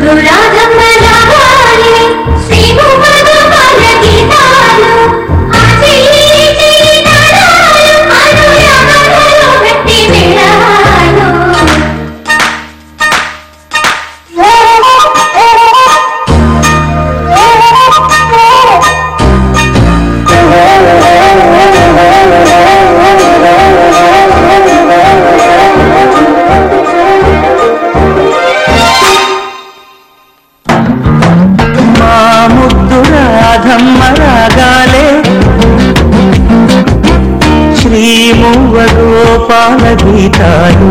do raja Gopala గీతాలు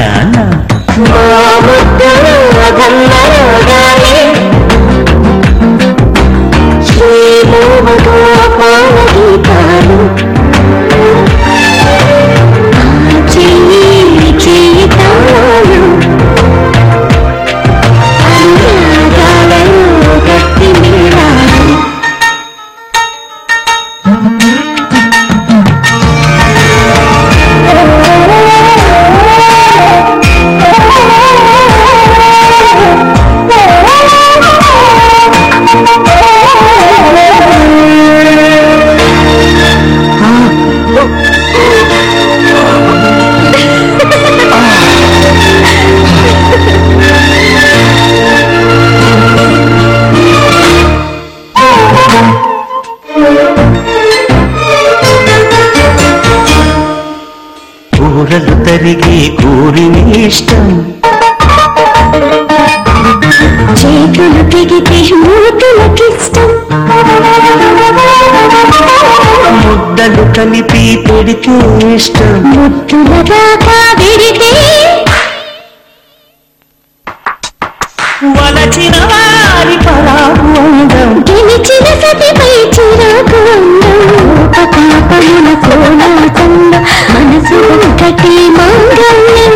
man కూరలు తరిగి కూరి ఇష్టం చేతులు తెగితే మూతులకిష్టం ముద్దలు కలిపి పెడితే ఇష్టం. ముద్దులుగా వలచిన వారి పరా ఉన్నతిపై చిరాకు పాపములకు నాకుండ మనసు ఒకటి మాంగళ్యం